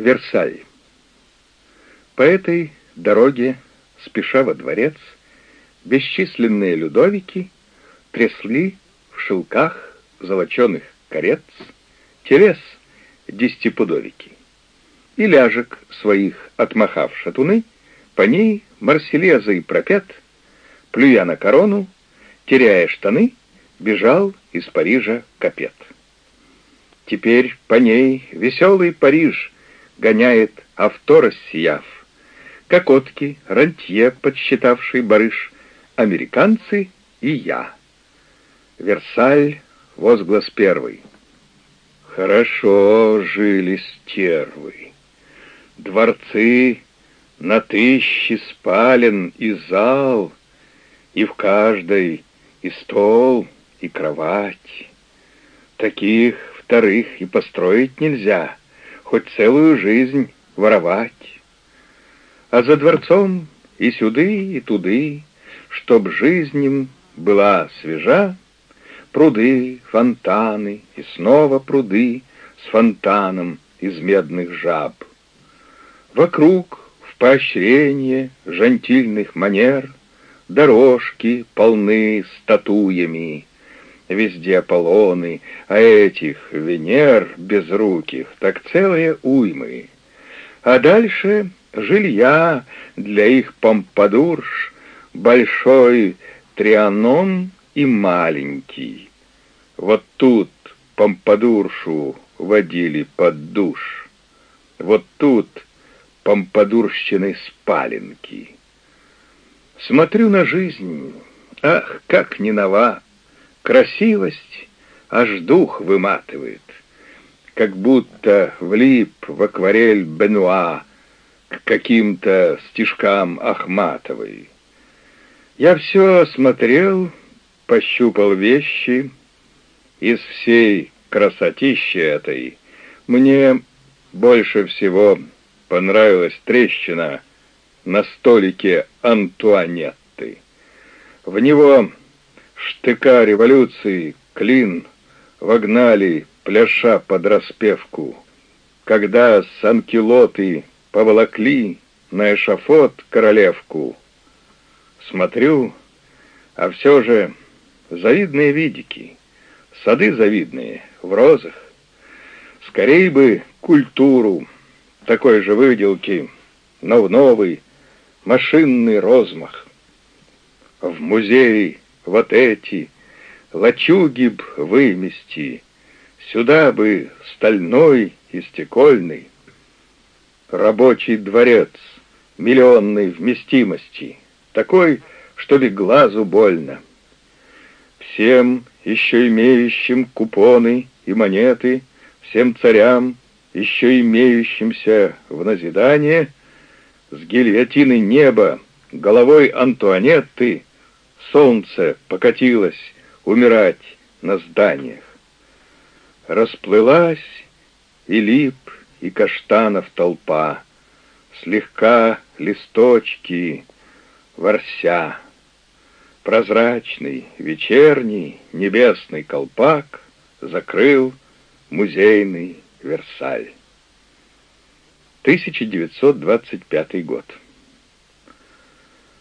Версаль. По этой дороге, спеша во дворец, бесчисленные людовики трясли в шелках золоченых корец телес десятипудовики. И ляжек своих отмахав шатуны, по ней Марселеза и пропят, плюя на корону, теряя штаны, бежал из Парижа капет. Теперь по ней веселый Париж гоняет авто рассияв. Кокотки, рантье, подсчитавший барыш, американцы и я. Версаль, возглас первый. Хорошо жили стервы. Дворцы на тысячи спален и зал, и в каждой и стол, и кровать. Таких вторых и построить нельзя, хоть целую жизнь воровать. А за дворцом и сюды, и туды, чтоб жизнь им была свежа, пруды, фонтаны и снова пруды с фонтаном из медных жаб. Вокруг в поощрение жантильных манер дорожки полны статуями, везде Аполлоны, а этих Венер безруких так целые уймы. А дальше жилья для их помпадурш, большой трианон и маленький. Вот тут помпадуршу водили под душ. Вот тут помпадурщины спаленки. Смотрю на жизнь, ах, как не нова, Красивость аж дух выматывает, как будто влип в акварель Бенуа к каким-то стишкам Ахматовой. Я все осмотрел, пощупал вещи, из всей красотищи этой мне больше всего понравилась трещина на столике Антуанетты. В него штыка революции, клин, вогнали, пляша под распевку. Когда санкилоты поволокли на эшафот королевку, смотрю, а все же завидные видики, сады завидные, в розах. Скорей бы культуру такой же выделки, но в новый машинный розмах. В музее вот эти лачуги б вымести, сюда бы стальной и стекольный, рабочий дворец миллионной вместимости, такой, чтобы глазу больно. Всем еще имеющим купоны и монеты, всем царям, еще имеющимся в назидание, с гильотины неба, головой Антуанетты, солнце покатилось умирать на зданиях. Расплылась и лип, и каштанов толпа, слегка листочки ворся. Прозрачный, вечерний, небесный колпак закрыл музейный Версаль. 1925 год.